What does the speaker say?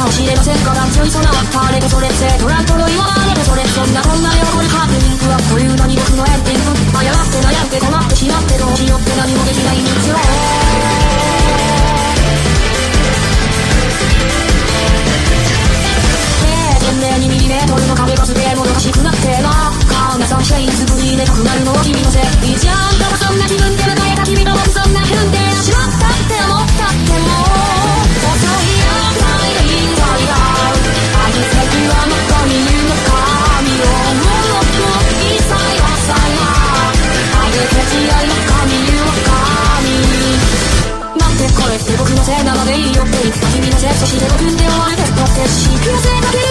かを知れませんから強い空は垂れがそれせトラック白くてが風邪ひく